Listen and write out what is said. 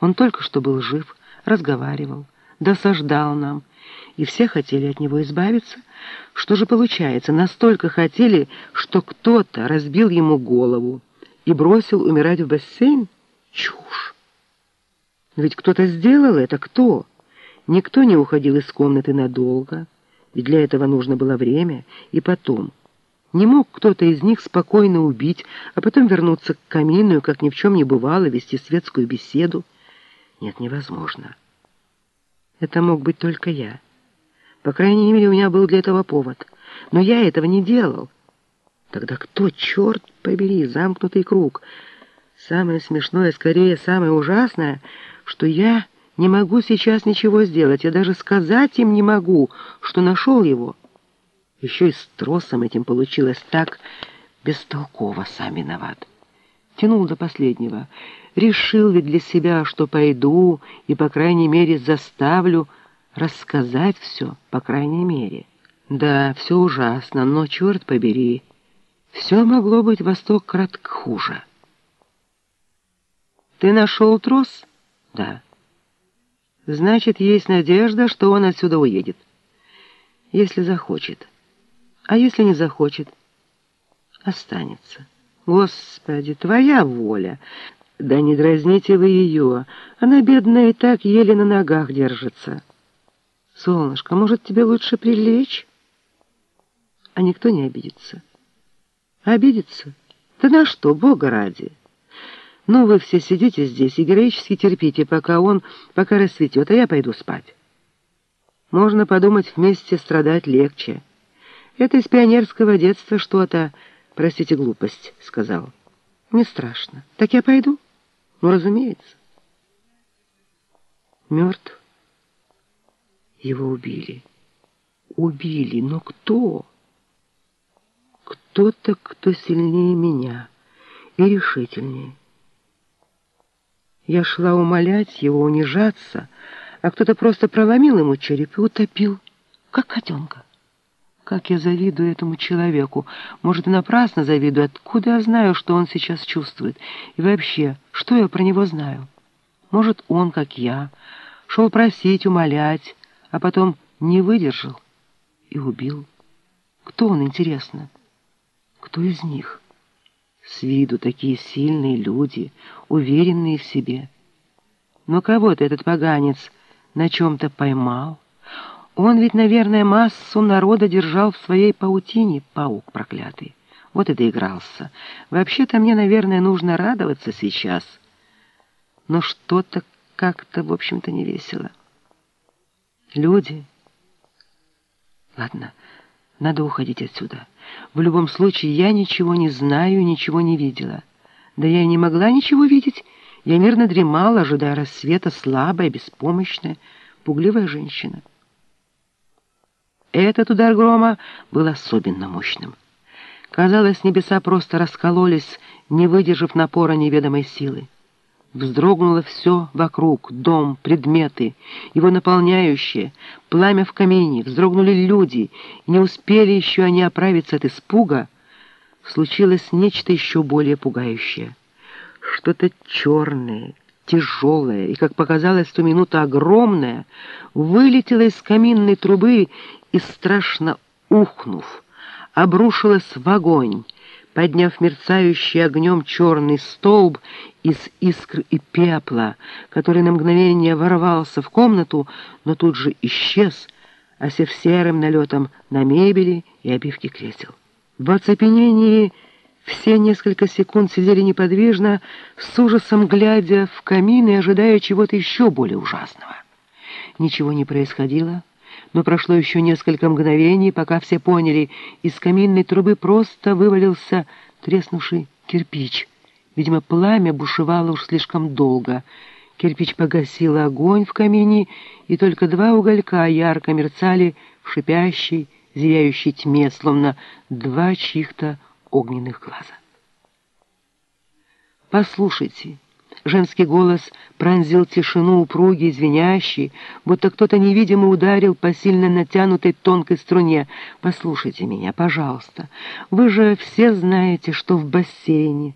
Он только что был жив, разговаривал, досаждал нам, и все хотели от него избавиться. Что же получается? Настолько хотели, что кто-то разбил ему голову и бросил умирать в бассейн? Чушь! Ведь кто-то сделал это. Кто? Никто не уходил из комнаты надолго, ведь для этого нужно было время. И потом, не мог кто-то из них спокойно убить, а потом вернуться к камину и, как ни в чем не бывало, вести светскую беседу. Нет, невозможно. Это мог быть только я. По крайней мере, у меня был для этого повод. Но я этого не делал. Тогда кто, черт побери, замкнутый круг? Самое смешное, скорее, самое ужасное, что я не могу сейчас ничего сделать. Я даже сказать им не могу, что нашел его. Еще и с тросом этим получилось так бестолково, сам виноват. Тянул до последнего. Решил ведь для себя, что пойду и, по крайней мере, заставлю рассказать все, по крайней мере. Да, все ужасно, но, черт побери, все могло быть во сто крат хуже. «Ты нашел трос?» «Да». «Значит, есть надежда, что он отсюда уедет. Если захочет. А если не захочет?» «Останется». «Господи, твоя воля!» «Да не дразните вы ее. Она, бедная, и так еле на ногах держится». «Солнышко, может, тебе лучше прилечь?» А никто не обидится. Обидится? Да на что, Бога ради? Ну, вы все сидите здесь и героически терпите, пока он, пока расцветет, а я пойду спать. Можно подумать, вместе страдать легче. Это из пионерского детства что-то, простите глупость, сказал. Не страшно. Так я пойду? Ну, разумеется. Мертв. Его убили. Убили, но кто? Кто-то, кто сильнее меня и решительнее. Я шла умолять его унижаться, а кто-то просто проломил ему череп и утопил, как котенка. Как я завидую этому человеку. Может, и напрасно завидую. Откуда я знаю, что он сейчас чувствует? И вообще, что я про него знаю? Может, он, как я, шел просить, умолять, а потом не выдержал и убил. Кто он, интересно? Кто из них? С виду такие сильные люди, уверенные в себе. Но кого-то этот поганец на чем-то поймал. Он ведь, наверное, массу народа держал в своей паутине, паук проклятый. Вот и доигрался. Вообще-то мне, наверное, нужно радоваться сейчас. Но что-то как-то, в общем-то, не весело. Люди... Ладно, надо уходить отсюда. В любом случае, я ничего не знаю, ничего не видела. Да я и не могла ничего видеть. Я мирно дремала, ожидая рассвета, слабая, беспомощная, пугливая женщина. Этот удар грома был особенно мощным. Казалось, небеса просто раскололись, не выдержав напора неведомой силы. Вздрогнуло все вокруг, дом, предметы, его наполняющие, пламя в камине, вздрогнули люди, не успели еще они оправиться от испуга, случилось нечто еще более пугающее. Что-то черное, тяжелое и, как показалось ту минуту, огромное, вылетело из каминной трубы и, страшно ухнув, обрушилось в огонь, подняв мерцающий огнем черный столб из искр и пепла, который на мгновение ворвался в комнату, но тут же исчез, осев серым налетом на мебели и обивки кресел. В оцепенении все несколько секунд сидели неподвижно, с ужасом глядя в камин и ожидая чего-то еще более ужасного. Ничего не происходило, но прошло еще несколько мгновений, пока все поняли, из каминной трубы просто вывалился треснувший кирпич. Видимо, пламя бушевало уж слишком долго. Кирпич погасил огонь в камине, и только два уголька ярко мерцали в шипящей, зияющей тьме, словно два чьих-то огненных глаза. «Послушайте». Женский голос пронзил тишину упругий, звенящий, будто кто-то невидимо ударил по сильно натянутой тонкой струне. «Послушайте меня, пожалуйста. Вы же все знаете, что в бассейне...»